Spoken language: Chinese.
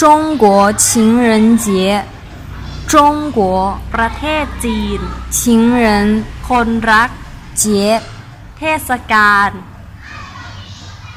中国情人节，中国ประเทศจีน情人คนรัก节เทศกาล